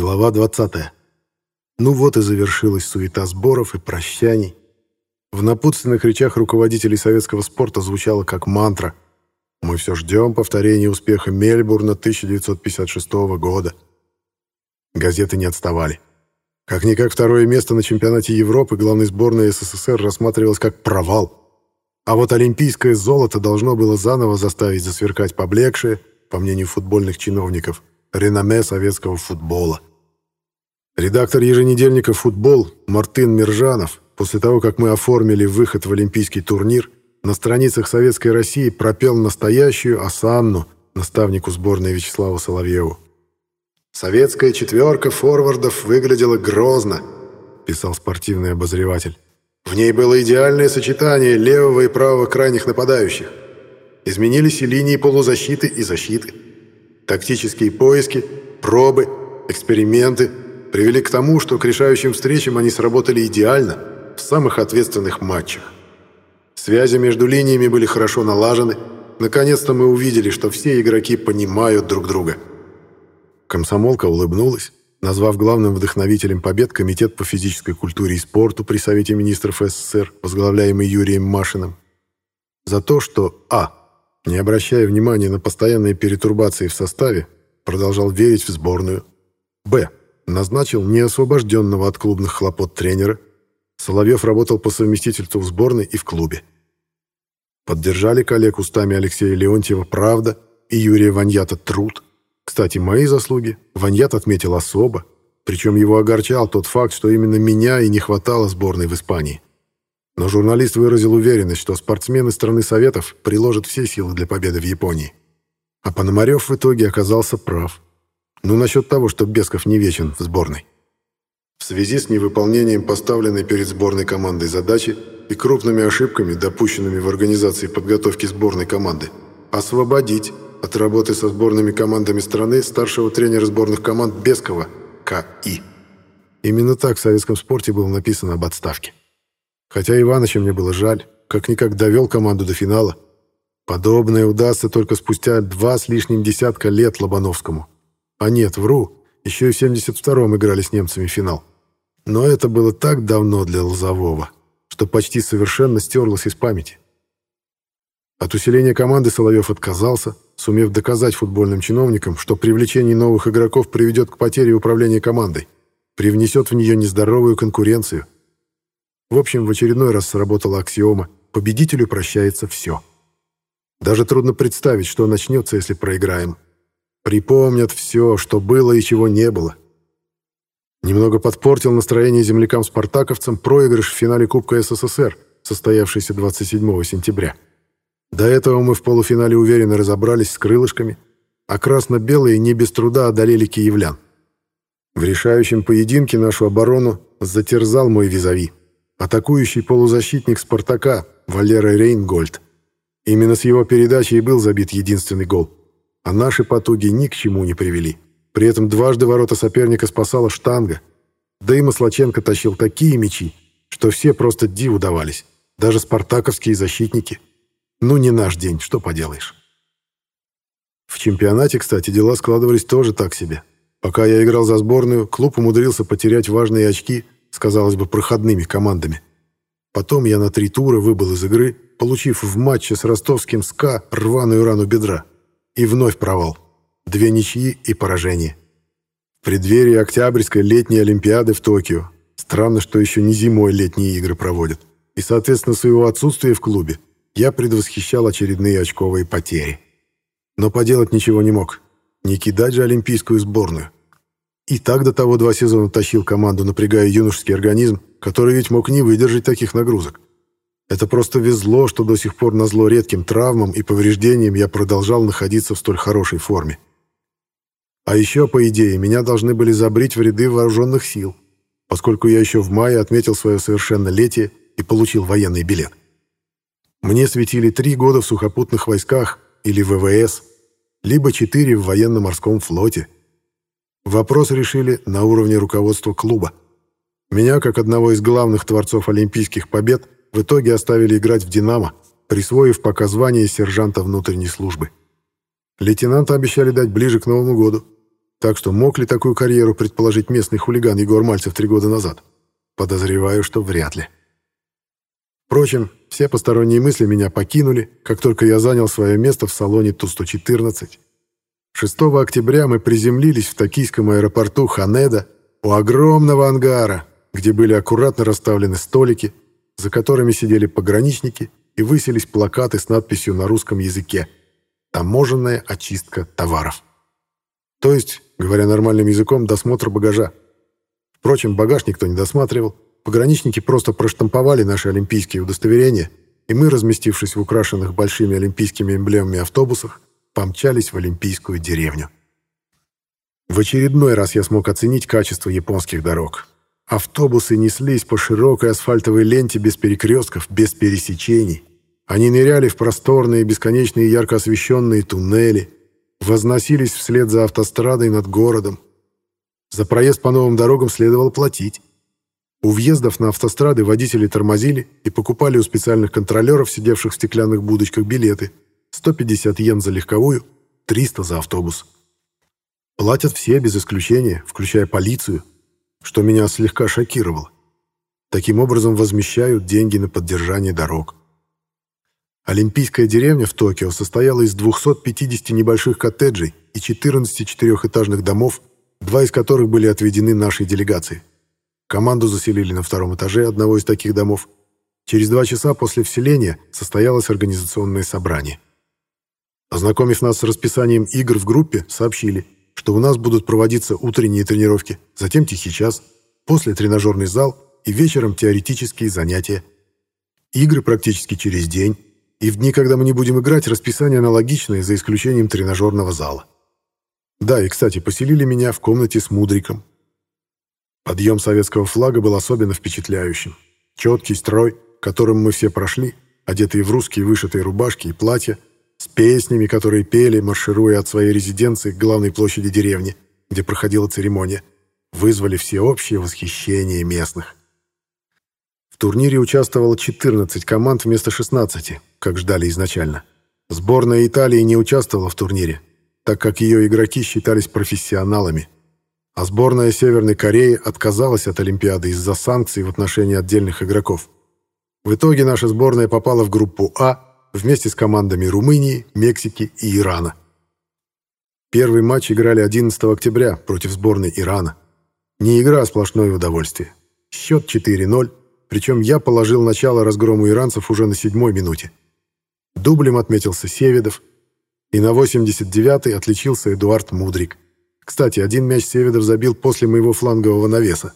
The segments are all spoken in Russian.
Глава 20. Ну вот и завершилась суета сборов и прощаний. В напутственных речах руководителей советского спорта звучало как мантра «Мы все ждем повторения успеха Мельбурна 1956 года». Газеты не отставали. Как-никак второе место на чемпионате Европы главной сборной СССР рассматривалось как провал. А вот олимпийское золото должно было заново заставить засверкать поблекшее, по мнению футбольных чиновников, реноме советского футбола. Редактор еженедельника «Футбол» Мартын Миржанов, после того, как мы оформили выход в олимпийский турнир, на страницах Советской России пропел настоящую осанну наставнику сборной Вячеславу Соловьеву. «Советская четверка форвардов выглядела грозно», — писал спортивный обозреватель. «В ней было идеальное сочетание левого и правого крайних нападающих. Изменились и линии полузащиты и защиты. Тактические поиски, пробы, эксперименты привели к тому, что к решающим встречам они сработали идеально в самых ответственных матчах. Связи между линиями были хорошо налажены. Наконец-то мы увидели, что все игроки понимают друг друга. Комсомолка улыбнулась, назвав главным вдохновителем побед Комитет по физической культуре и спорту при Совете министров СССР, возглавляемый Юрием Машиным. За то, что А не обращая внимания на постоянные перетурбации в составе, продолжал верить в сборную. Б. Назначил неосвобожденного от клубных хлопот тренера. Соловьев работал по совместительству в сборной и в клубе. Поддержали коллег устами Алексея Леонтьева «Правда» и Юрия Ваньята «Труд». Кстати, мои заслуги Ваньят отметил особо, причем его огорчал тот факт, что именно меня и не хватало сборной в Испании. Но журналист выразил уверенность, что спортсмены страны Советов приложат все силы для победы в Японии. А Пономарев в итоге оказался прав. Ну, насчет того, что Бесков не вечен в сборной. В связи с невыполнением поставленной перед сборной командой задачи и крупными ошибками, допущенными в организации подготовки сборной команды, освободить от работы со сборными командами страны старшего тренера сборных команд Бескова К.И. Именно так в советском спорте было написано об отставке. Хотя Иваныча мне было жаль, как-никак довел команду до финала. Подобное удастся только спустя два с лишним десятка лет Лобановскому. А нет, вру, еще и в 72-м играли с немцами финал. Но это было так давно для Лозового, что почти совершенно стерлось из памяти. От усиления команды Соловьев отказался, сумев доказать футбольным чиновникам, что привлечение новых игроков приведет к потере управления командой, привнесет в нее нездоровую конкуренцию – в общем, в очередной раз сработала аксиома «победителю прощается все». Даже трудно представить, что начнется, если проиграем. Припомнят все, что было и чего не было. Немного подпортил настроение землякам-спартаковцам проигрыш в финале Кубка СССР, состоявшийся 27 сентября. До этого мы в полуфинале уверенно разобрались с крылышками, а красно-белые не без труда одолели киевлян. В решающем поединке нашу оборону затерзал мой визави атакующий полузащитник «Спартака» Валера Рейнгольд. Именно с его передачи и был забит единственный гол. А наши потуги ни к чему не привели. При этом дважды ворота соперника спасала штанга. Да и Маслаченко тащил такие мячи, что все просто диву давались. Даже спартаковские защитники. Ну, не наш день, что поделаешь. В чемпионате, кстати, дела складывались тоже так себе. Пока я играл за сборную, клуб умудрился потерять важные очки – с, казалось бы, проходными командами. Потом я на три тура выбыл из игры, получив в матче с ростовским СКА рваную рану бедра. И вновь провал. Две ничьи и поражение. В преддверии Октябрьской летней Олимпиады в Токио. Странно, что еще не зимой летние игры проводят. И, соответственно, своего отсутствия в клубе я предвосхищал очередные очковые потери. Но поделать ничего не мог. Не кидать же олимпийскую сборную. И так до того два сезона тащил команду, напрягая юношеский организм, который ведь мог не выдержать таких нагрузок. Это просто везло, что до сих пор на зло редким травмам и повреждениям я продолжал находиться в столь хорошей форме. А еще, по идее, меня должны были забрить в ряды вооруженных сил, поскольку я еще в мае отметил свое совершеннолетие и получил военный билет. Мне светили три года в сухопутных войсках или ВВС, либо четыре в военно-морском флоте – Вопрос решили на уровне руководства клуба. Меня, как одного из главных творцов олимпийских побед, в итоге оставили играть в «Динамо», присвоив пока звание сержанта внутренней службы. Лейтенанта обещали дать ближе к Новому году. Так что мог ли такую карьеру предположить местный хулиган Егор Мальцев три года назад? Подозреваю, что вряд ли. Впрочем, все посторонние мысли меня покинули, как только я занял свое место в салоне Ту-114. 6 октября мы приземлились в токийском аэропорту Ханеда у огромного ангара, где были аккуратно расставлены столики, за которыми сидели пограничники и высились плакаты с надписью на русском языке «Таможенная очистка товаров». То есть, говоря нормальным языком, досмотр багажа. Впрочем, багаж никто не досматривал. Пограничники просто проштамповали наши олимпийские удостоверения, и мы, разместившись в украшенных большими олимпийскими эмблемами автобусах, помчались в олимпийскую деревню. В очередной раз я смог оценить качество японских дорог. Автобусы неслись по широкой асфальтовой ленте без перекрестков, без пересечений. Они ныряли в просторные, бесконечные ярко освещенные туннели, возносились вслед за автострадой над городом. За проезд по новым дорогам следовало платить. У въездов на автострады водители тормозили и покупали у специальных контролеров, сидевших в стеклянных будочках, билеты – 150 йен за легковую, 300 за автобус. Платят все без исключения, включая полицию, что меня слегка шокировало. Таким образом возмещают деньги на поддержание дорог. Олимпийская деревня в Токио состояла из 250 небольших коттеджей и 14 четырехэтажных домов, два из которых были отведены нашей делегации. Команду заселили на втором этаже одного из таких домов. Через два часа после вселения состоялось организационное собрание. Ознакомив нас с расписанием игр в группе, сообщили, что у нас будут проводиться утренние тренировки, затем тихий час, после тренажерный зал и вечером теоретические занятия. Игры практически через день, и в дни, когда мы не будем играть, расписание аналогичное, за исключением тренажерного зала. Да, и, кстати, поселили меня в комнате с Мудриком. Подъем советского флага был особенно впечатляющим. Четкий строй, которым мы все прошли, одетые в русские вышитые рубашки и платья, с песнями, которые пели, маршируя от своей резиденции к главной площади деревни, где проходила церемония, вызвали всеобщее восхищение местных. В турнире участвовало 14 команд вместо 16, как ждали изначально. Сборная Италии не участвовала в турнире, так как ее игроки считались профессионалами. А сборная Северной Кореи отказалась от Олимпиады из-за санкций в отношении отдельных игроков. В итоге наша сборная попала в группу А вместе с командами Румынии, Мексики и Ирана. Первый матч играли 11 октября против сборной Ирана. Не игра, а сплошное удовольствие. Счет 4-0, причем я положил начало разгрому иранцев уже на седьмой минуте. Дублем отметился Севедов, и на 89-й отличился Эдуард Мудрик. Кстати, один мяч Севедов забил после моего флангового навеса.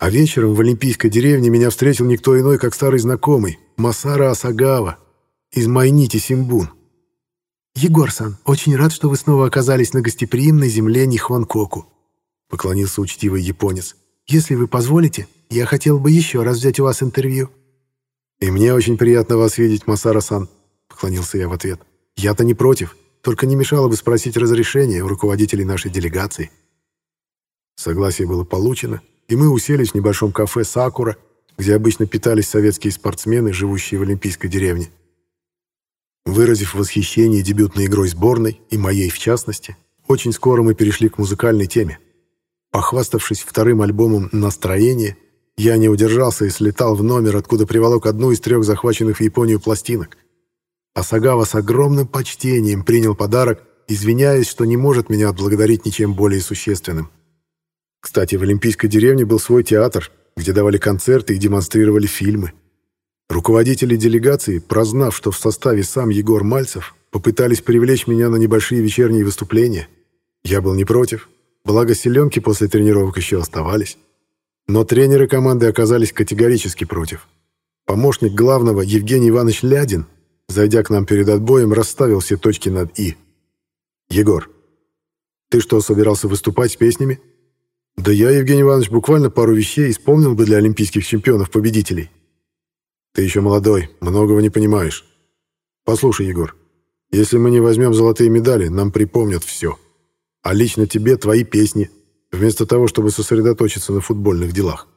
А вечером в Олимпийской деревне меня встретил никто иной, как старый знакомый, Масара Асагава из Майнити Симбун. «Егор-сан, очень рад, что вы снова оказались на гостеприимной земле Нихванкоку», поклонился учтивый японец. «Если вы позволите, я хотел бы еще раз взять у вас интервью». «И мне очень приятно вас видеть, Масара-сан», поклонился я в ответ. «Я-то не против, только не мешало бы спросить разрешения у руководителей нашей делегации». Согласие было получено, и мы уселись в небольшом кафе «Сакура», где обычно питались советские спортсмены, живущие в Олимпийской деревне. Выразив восхищение дебютной игрой сборной, и моей в частности, очень скоро мы перешли к музыкальной теме. Похваставшись вторым альбомом «Настроение», я не удержался и слетал в номер, откуда приволок одну из трех захваченных в Японию пластинок. Асагава с огромным почтением принял подарок, извиняясь, что не может меня отблагодарить ничем более существенным. Кстати, в Олимпийской деревне был свой театр, где давали концерты и демонстрировали фильмы. Руководители делегации, прознав, что в составе сам Егор Мальцев, попытались привлечь меня на небольшие вечерние выступления. Я был не против, благо селенки после тренировок еще оставались. Но тренеры команды оказались категорически против. Помощник главного Евгений Иванович Лядин, зайдя к нам перед отбоем, расставил все точки над «и». «Егор, ты что, собирался выступать с песнями?» Да я, Евгений Иванович, буквально пару вещей исполнил бы для олимпийских чемпионов-победителей. Ты еще молодой, многого не понимаешь. Послушай, Егор, если мы не возьмем золотые медали, нам припомнят все. А лично тебе твои песни, вместо того, чтобы сосредоточиться на футбольных делах.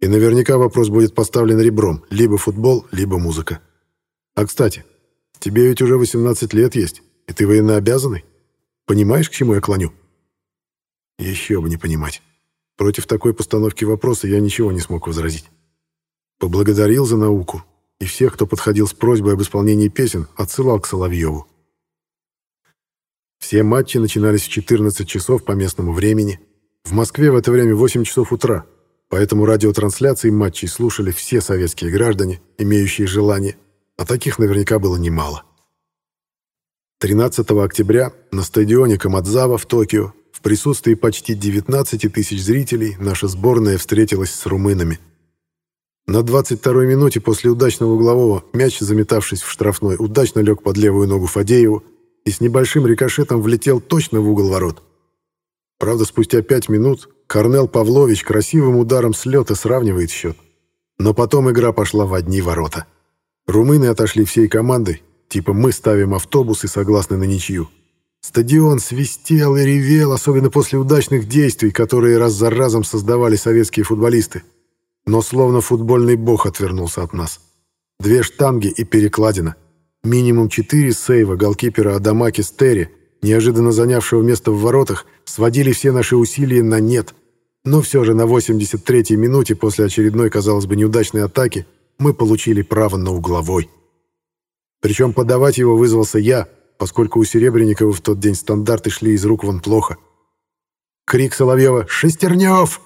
И наверняка вопрос будет поставлен ребром, либо футбол, либо музыка. А кстати, тебе ведь уже 18 лет есть, и ты военнообязанный. Понимаешь, к чему я клоню? Еще бы не понимать. Против такой постановки вопроса я ничего не смог возразить. Поблагодарил за науку, и всех, кто подходил с просьбой об исполнении песен, отсылал к Соловьеву. Все матчи начинались в 14 часов по местному времени. В Москве в это время 8 часов утра, поэтому радиотрансляции матчей слушали все советские граждане, имеющие желание, а таких наверняка было немало. 13 октября на стадионе Камадзава в Токио присутствии почти 19 тысяч зрителей наша сборная встретилась с румынами. На 22-й минуте после удачного углового мяч, заметавшись в штрафной, удачно лег под левую ногу Фадееву и с небольшим рикошетом влетел точно в угол ворот. Правда, спустя пять минут Корнел Павлович красивым ударом с лета сравнивает счет. Но потом игра пошла в одни ворота. Румыны отошли всей командой, типа мы ставим автобус и согласны на ничью. Стадион свистел и ревел, особенно после удачных действий, которые раз за разом создавали советские футболисты. Но словно футбольный бог отвернулся от нас. Две штанги и перекладина. Минимум четыре сейва голкипера Адамаки Стери, неожиданно занявшего место в воротах, сводили все наши усилия на нет. Но все же на 83-й минуте после очередной, казалось бы, неудачной атаки мы получили право на угловой. Причем подавать его вызвался я, поскольку у Серебренникова в тот день стандарты шли из рук вон плохо. Крик Соловьева «Шестернев!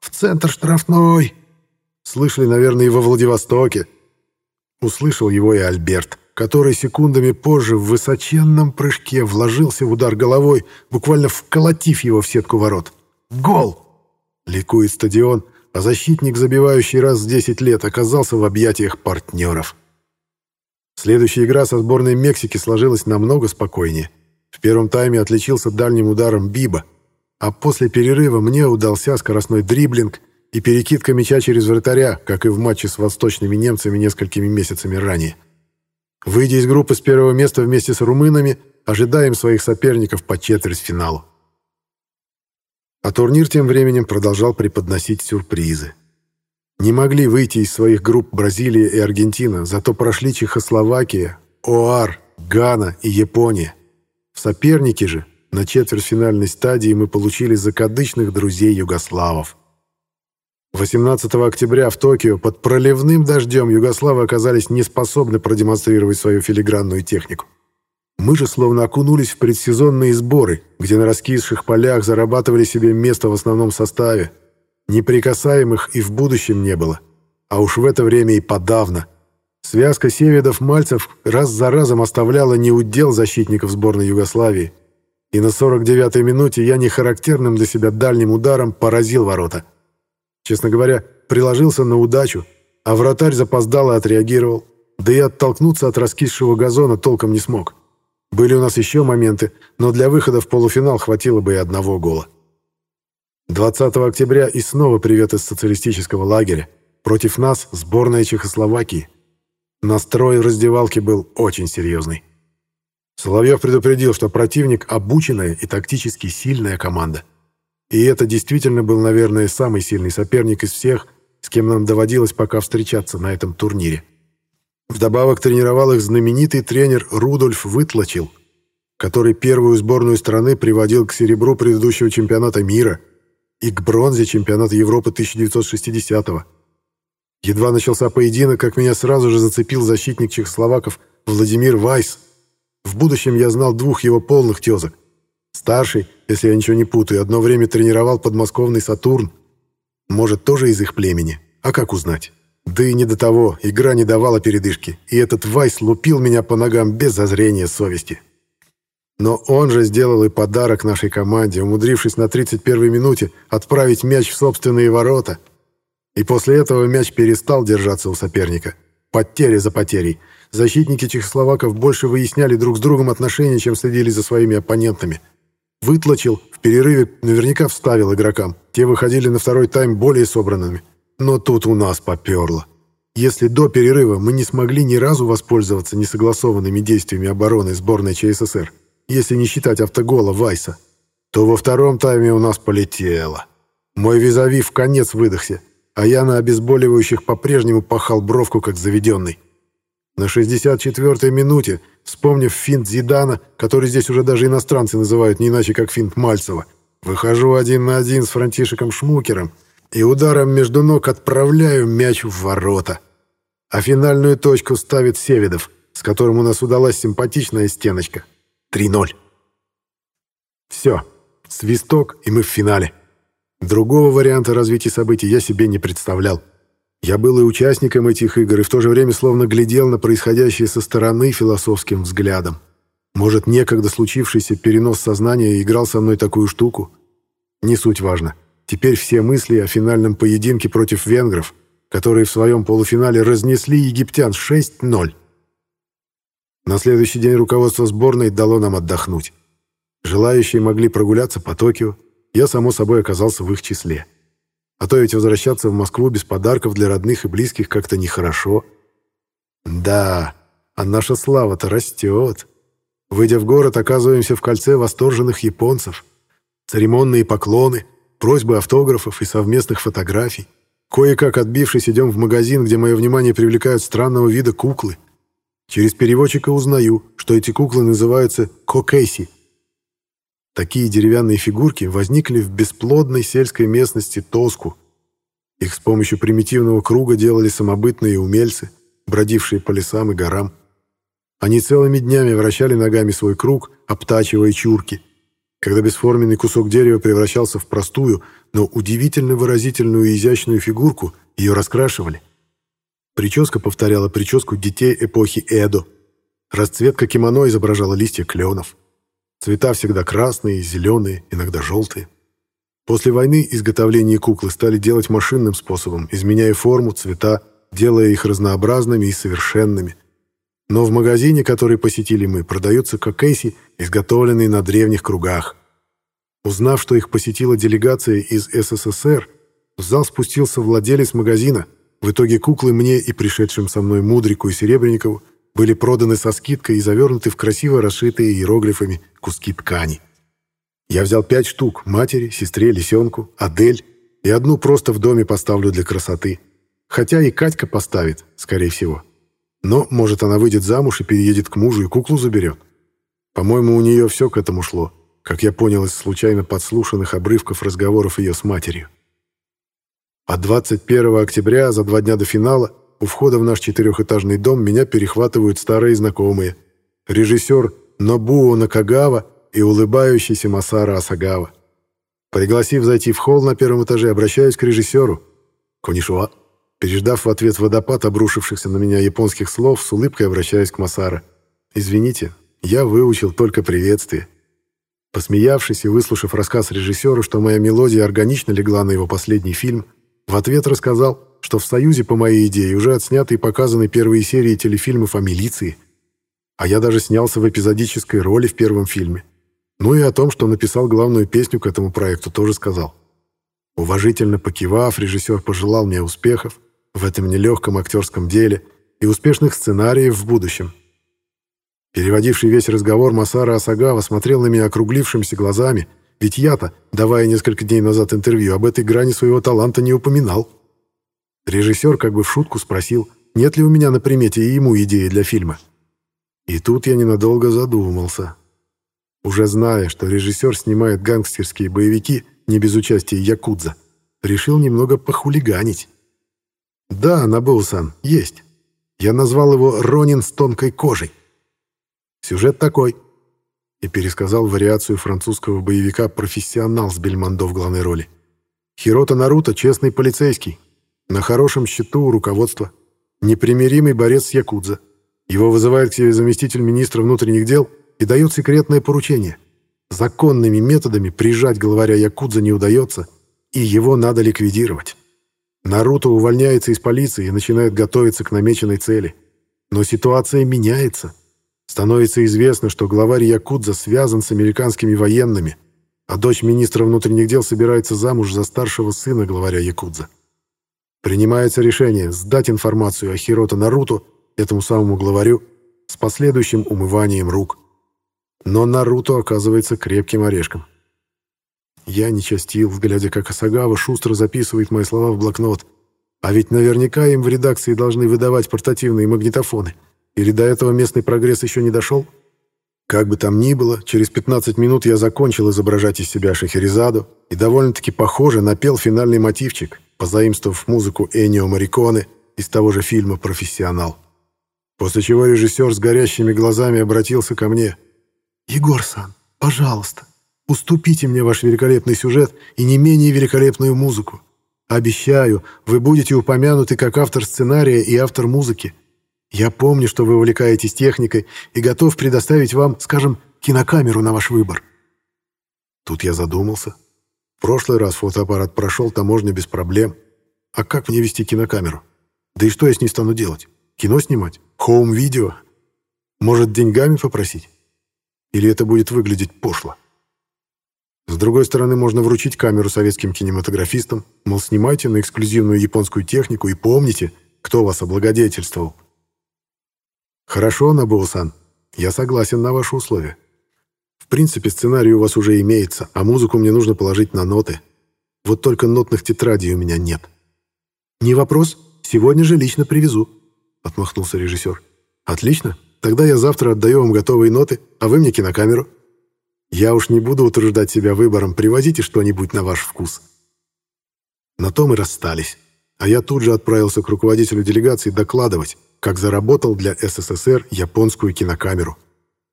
В центр штрафной!» Слышали, наверное, и во Владивостоке. Услышал его и Альберт, который секундами позже в высоченном прыжке вложился в удар головой, буквально вколотив его в сетку ворот. «Гол!» Ликует стадион, а защитник, забивающий раз в 10 лет, оказался в объятиях партнеров. Следующая игра со сборной Мексики сложилась намного спокойнее. В первом тайме отличился дальним ударом Биба, а после перерыва мне удался скоростной дриблинг и перекидка мяча через вратаря, как и в матче с восточными немцами несколькими месяцами ранее. Выйдя из группы с первого места вместе с румынами, ожидаем своих соперников по четвертьфиналу. А турнир тем временем продолжал преподносить сюрпризы. Не могли выйти из своих групп Бразилия и Аргентина, зато прошли Чехословакия, ОАР, Гана и Япония. В соперники же на четвертьфинальной стадии мы получили закадычных друзей югославов. 18 октября в Токио под проливным дождем югославы оказались не способны продемонстрировать свою филигранную технику. Мы же словно окунулись в предсезонные сборы, где на раскисших полях зарабатывали себе место в основном составе, Неприкасаемых и в будущем не было. А уж в это время и подавно. Связка севедов-мальцев раз за разом оставляла неудел защитников сборной Югославии. И на 49-й минуте я нехарактерным для себя дальним ударом поразил ворота. Честно говоря, приложился на удачу, а вратарь запоздало отреагировал. Да и оттолкнуться от раскисшего газона толком не смог. Были у нас еще моменты, но для выхода в полуфинал хватило бы и одного гола. 20 октября и снова привет из социалистического лагеря. Против нас сборная Чехословакии. Настрой в раздевалке был очень серьезный. Соловьев предупредил, что противник – обученная и тактически сильная команда. И это действительно был, наверное, самый сильный соперник из всех, с кем нам доводилось пока встречаться на этом турнире. Вдобавок тренировал их знаменитый тренер Рудольф Вытлочил, который первую сборную страны приводил к серебру предыдущего чемпионата мира – и к бронзе чемпионата Европы 1960-го. Едва начался поединок, как меня сразу же зацепил защитник чехословаков Владимир Вайс. В будущем я знал двух его полных тезок. Старший, если я ничего не путаю, одно время тренировал подмосковный «Сатурн». Может, тоже из их племени. А как узнать? Да и не до того, игра не давала передышки, и этот Вайс лупил меня по ногам без зазрения совести. Но он же сделал и подарок нашей команде, умудрившись на 31-й минуте отправить мяч в собственные ворота. И после этого мяч перестал держаться у соперника. Потери за потерей. Защитники чехословаков больше выясняли друг с другом отношения, чем следили за своими оппонентами. Вытлочил, в перерыве наверняка вставил игрокам. Те выходили на второй тайм более собранными. Но тут у нас поперло. Если до перерыва мы не смогли ни разу воспользоваться несогласованными действиями обороны сборной ЧССР, если не считать автогола Вайса, то во втором тайме у нас полетело. Мой визави в конец выдохся, а я на обезболивающих по-прежнему пахал бровку, как заведенный. На 64-й минуте, вспомнив финт Зидана, который здесь уже даже иностранцы называют не иначе, как финт Мальцева, Выхожу один на один с Франтишиком Шмукером и ударом между ног отправляю мяч в ворота. А финальную точку ставит Севедов, с которым у нас удалась симпатичная стеночка. 3-0. Все. Свисток, и мы в финале. Другого варианта развития событий я себе не представлял. Я был и участником этих игр, и в то же время словно глядел на происходящее со стороны философским взглядом. Может, некогда случившийся перенос сознания играл со мной такую штуку? Не суть важно. Теперь все мысли о финальном поединке против венгров, которые в своем полуфинале разнесли египтян 6-0. На следующий день руководство сборной дало нам отдохнуть. Желающие могли прогуляться по Токио. Я, само собой, оказался в их числе. А то ведь возвращаться в Москву без подарков для родных и близких как-то нехорошо. Да, а наша слава-то растет. Выйдя в город, оказываемся в кольце восторженных японцев. Церемонные поклоны, просьбы автографов и совместных фотографий. Кое-как отбившись, идем в магазин, где мое внимание привлекают странного вида куклы. Через переводчика узнаю, что эти куклы называются кокэси. Такие деревянные фигурки возникли в бесплодной сельской местности Тоску. Их с помощью примитивного круга делали самобытные умельцы, бродившие по лесам и горам. Они целыми днями вращали ногами свой круг, обтачивая чурки. Когда бесформенный кусок дерева превращался в простую, но удивительно выразительную и изящную фигурку, ее раскрашивали. Прическа повторяла прическу детей эпохи Эдо. Расцветка кимоно изображала листья кленов. Цвета всегда красные, зеленые, иногда желтые. После войны изготовление куклы стали делать машинным способом, изменяя форму, цвета, делая их разнообразными и совершенными. Но в магазине, который посетили мы, продаются кокейси, изготовленные на древних кругах. Узнав, что их посетила делегация из СССР, в зал спустился владелец магазина. В итоге куклы мне и пришедшим со мной Мудрику и Серебренникову были проданы со скидкой и завернуты в красиво расшитые иероглифами куски ткани. Я взял пять штук матери, сестре, лисенку, Адель и одну просто в доме поставлю для красоты. Хотя и Катька поставит, скорее всего. Но, может, она выйдет замуж и переедет к мужу и куклу заберет. По-моему, у нее все к этому шло, как я понял из случайно подслушанных обрывков разговоров ее с матерью. А 21 октября, за два дня до финала, у входа в наш четырехэтажный дом меня перехватывают старые знакомые. Режиссер Нобуо Накагава и улыбающийся Масара Асагава. Пригласив зайти в холл на первом этаже, обращаюсь к режиссеру. «Конишуа». Переждав в ответ водопад обрушившихся на меня японских слов, с улыбкой обращаюсь к Масара. «Извините, я выучил только приветствие». Посмеявшись и выслушав рассказ режиссера, что моя мелодия органично легла на его последний фильм, в ответ рассказал, что в «Союзе» по моей идее уже отсняты и показаны первые серии телефильмов о милиции, а я даже снялся в эпизодической роли в первом фильме. Ну и о том, что написал главную песню к этому проекту, тоже сказал. Уважительно покивав, режиссер пожелал мне успехов, в этом нелегком актерском деле и успешных сценариев в будущем. Переводивший весь разговор Масара Асагава смотрел на меня округлившимися глазами, ведь я-то, давая несколько дней назад интервью, об этой грани своего таланта не упоминал. Режиссер как бы в шутку спросил, нет ли у меня на примете и ему идеи для фильма. И тут я ненадолго задумался. Уже зная, что режиссер снимает гангстерские боевики не без участия Якудза, решил немного похулиганить. «Да, Набусан, есть. Я назвал его «Ронин с тонкой кожей». Сюжет такой». И пересказал вариацию французского боевика «Профессионал» с Бельмондо в главной роли. Хирота Наруто — честный полицейский. На хорошем счету у руководства. Непримиримый борец с Якудза. Его вызывает к себе заместитель министра внутренних дел и дает секретное поручение. Законными методами прижать главаря Якудза не удается, и его надо ликвидировать. Наруто увольняется из полиции и начинает готовиться к намеченной цели. Но ситуация меняется. Становится известно, что главарь Якудза связан с американскими военными, а дочь министра внутренних дел собирается замуж за старшего сына главаря Якудза. Принимается решение сдать информацию о Хирото Наруто этому самому главарю с последующим умыванием рук. Но Наруто оказывается крепким орешком. Я не частил, глядя, как Асагава шустро записывает мои слова в блокнот. А ведь наверняка им в редакции должны выдавать портативные магнитофоны. Или до этого местный прогресс еще не дошел? Как бы там ни было, через 15 минут я закончил изображать из себя Шахерезаду и довольно-таки похоже напел финальный мотивчик, позаимствовав музыку Энио Мариконе из того же фильма «Профессионал». После чего режиссер с горящими глазами обратился ко мне. «Егор-сан, пожалуйста, уступите мне ваш великолепный сюжет и не менее великолепную музыку. Обещаю, вы будете упомянуты как автор сценария и автор музыки. Я помню, что вы увлекаетесь техникой и готов предоставить вам, скажем, кинокамеру на ваш выбор». Тут я задумался. В прошлый раз фотоаппарат прошел таможню без проблем. А как мне вести кинокамеру? Да и что я с ней стану делать? Кино снимать? Хоум-видео? Может, деньгами попросить? Или это будет выглядеть пошло? С другой стороны, можно вручить камеру советским кинематографистам, мол, снимайте на эксклюзивную японскую технику и помните, кто вас облагодетельствовал. «Хорошо, Набуо-сан, я согласен на ваши условия. В принципе, сценарий у вас уже имеется, а музыку мне нужно положить на ноты. Вот только нотных тетрадей у меня нет». «Не вопрос, сегодня же лично привезу», — отмахнулся режиссер. «Отлично, тогда я завтра отдаю вам готовые ноты, а вы мне кинокамеру. Я уж не буду утруждать себя выбором, привозите что-нибудь на ваш вкус». На том и расстались, а я тут же отправился к руководителю делегации докладывать, как заработал для СССР японскую кинокамеру.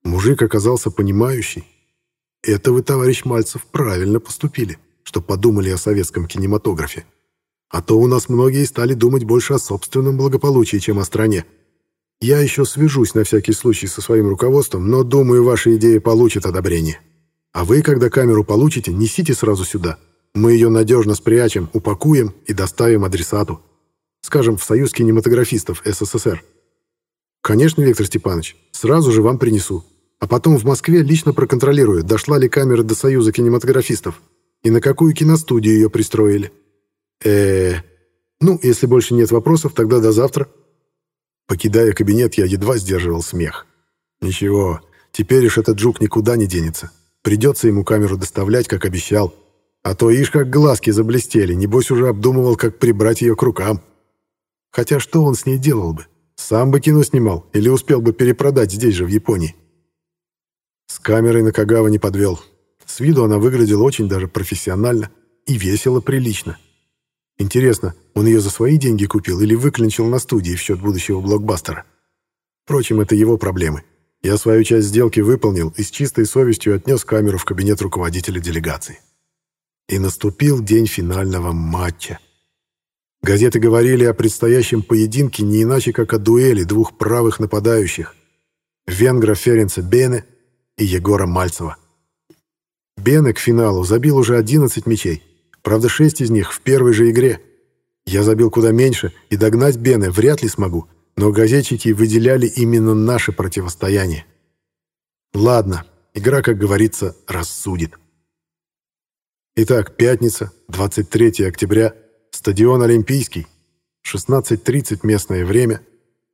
Мужик оказался понимающий. Это вы, товарищ Мальцев, правильно поступили, что подумали о советском кинематографе. А то у нас многие стали думать больше о собственном благополучии, чем о стране. Я еще свяжусь на всякий случай со своим руководством, но думаю, ваша идея получит одобрение. А вы, когда камеру получите, несите сразу сюда. Мы ее надежно спрячем, упакуем и доставим адресату. Скажем, в Союз кинематографистов СССР. Конечно, Виктор Степанович, сразу же вам принесу. А потом в Москве лично проконтролирую, дошла ли камера до Союза кинематографистов и на какую киностудию ее пристроили. э, Ну, если больше нет вопросов, тогда до завтра. Покидая кабинет, я едва сдерживал смех. Ничего, теперь уж этот жук никуда не денется. Придется ему камеру доставлять, как обещал. А то ишь как глазки заблестели, небось уже обдумывал, как прибрать ее к рукам. Хотя что он с ней делал бы? Сам бы кино снимал или успел бы перепродать здесь же, в Японии? С камерой на Кагава не подвел. С виду она выглядела очень даже профессионально и весело прилично. Интересно, он ее за свои деньги купил или выклинчил на студии в счет будущего блокбастера? Впрочем, это его проблемы. Я свою часть сделки выполнил и с чистой совестью отнес камеру в кабинет руководителя делегации. И наступил день финального матча. Газеты говорили о предстоящем поединке не иначе, как о дуэли двух правых нападающих – венгра Ференца Бене и Егора Мальцева. Бене к финалу забил уже 11 мячей, правда, 6 из них в первой же игре. Я забил куда меньше, и догнать Бене вряд ли смогу, но газетчики выделяли именно наше противостояние. Ладно, игра, как говорится, рассудит. Итак, пятница, 23 октября – Стадион Олимпийский. 16.30 местное время.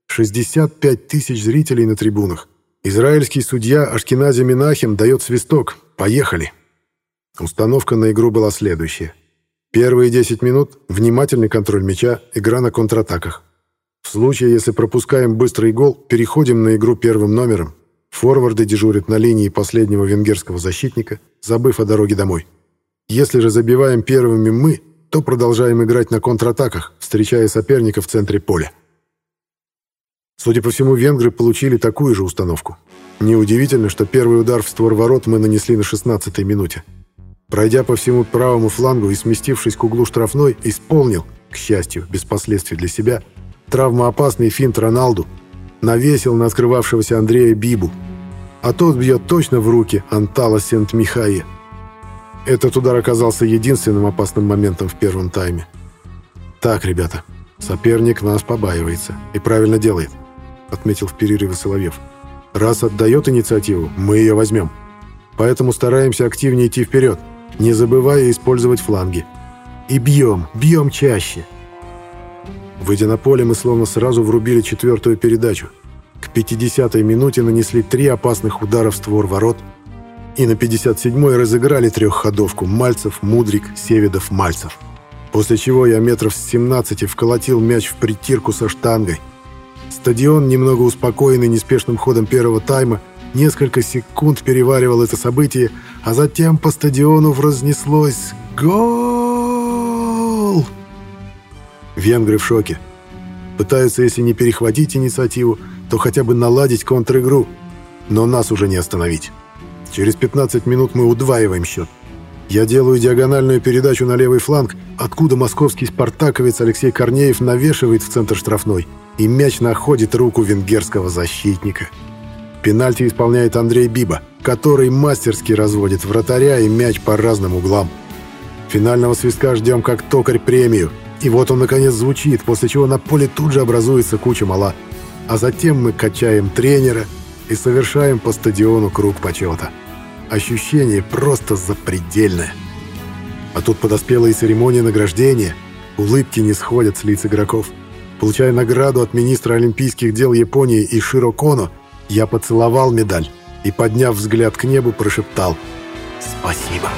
65 тысяч зрителей на трибунах. Израильский судья Ашкенази Минахим дает свисток. Поехали. Установка на игру была следующая. Первые 10 минут – внимательный контроль мяча, игра на контратаках. В случае, если пропускаем быстрый гол, переходим на игру первым номером. Форварды дежурят на линии последнего венгерского защитника, забыв о дороге домой. Если же забиваем первыми мы – то продолжаем играть на контратаках, встречая соперника в центре поля. Судя по всему, венгры получили такую же установку. Неудивительно, что первый удар в створ ворот мы нанесли на 16-й минуте. Пройдя по всему правому флангу и сместившись к углу штрафной, исполнил, к счастью, без последствий для себя, травмоопасный финт Роналду, навесил на открывавшегося Андрея Бибу, а тот бьет точно в руки Антала Сент-Михае. Этот удар оказался единственным опасным моментом в первом тайме. «Так, ребята, соперник нас побаивается и правильно делает», отметил в перерыве Соловьев. «Раз отдает инициативу, мы ее возьмем. Поэтому стараемся активнее идти вперед, не забывая использовать фланги. И бьем, бьем чаще». Выйдя на поле, мы словно сразу врубили четвертую передачу. К 50-й минуте нанесли три опасных удара в створ ворот – и на 57-й разыграли трехходовку Мальцев, Мудрик, Севедов, Мальцев. После чего я метров с 17 вколотил мяч в притирку со штангой. Стадион, немного успокоенный неспешным ходом первого тайма, несколько секунд переваривал это событие, а затем по стадиону разнеслось «Гол!». Венгры в шоке. Пытаются, если не перехватить инициативу, то хотя бы наладить контр-игру. Но нас уже не остановить. Через 15 минут мы удваиваем счет. Я делаю диагональную передачу на левый фланг, откуда московский спартаковец Алексей Корнеев навешивает в центр штрафной, и мяч находит руку венгерского защитника. Пенальти исполняет Андрей Биба, который мастерски разводит вратаря и мяч по разным углам. Финального свистка ждем как токарь премию. И вот он наконец звучит, после чего на поле тут же образуется куча мала. А затем мы качаем тренера и совершаем по стадиону круг почета. Ощущение просто запредельное. А тут подоспела и церемония награждения. Улыбки не сходят с лиц игроков. Получая награду от министра олимпийских дел Японии Иширо Коно, я поцеловал медаль и, подняв взгляд к небу, прошептал «Спасибо».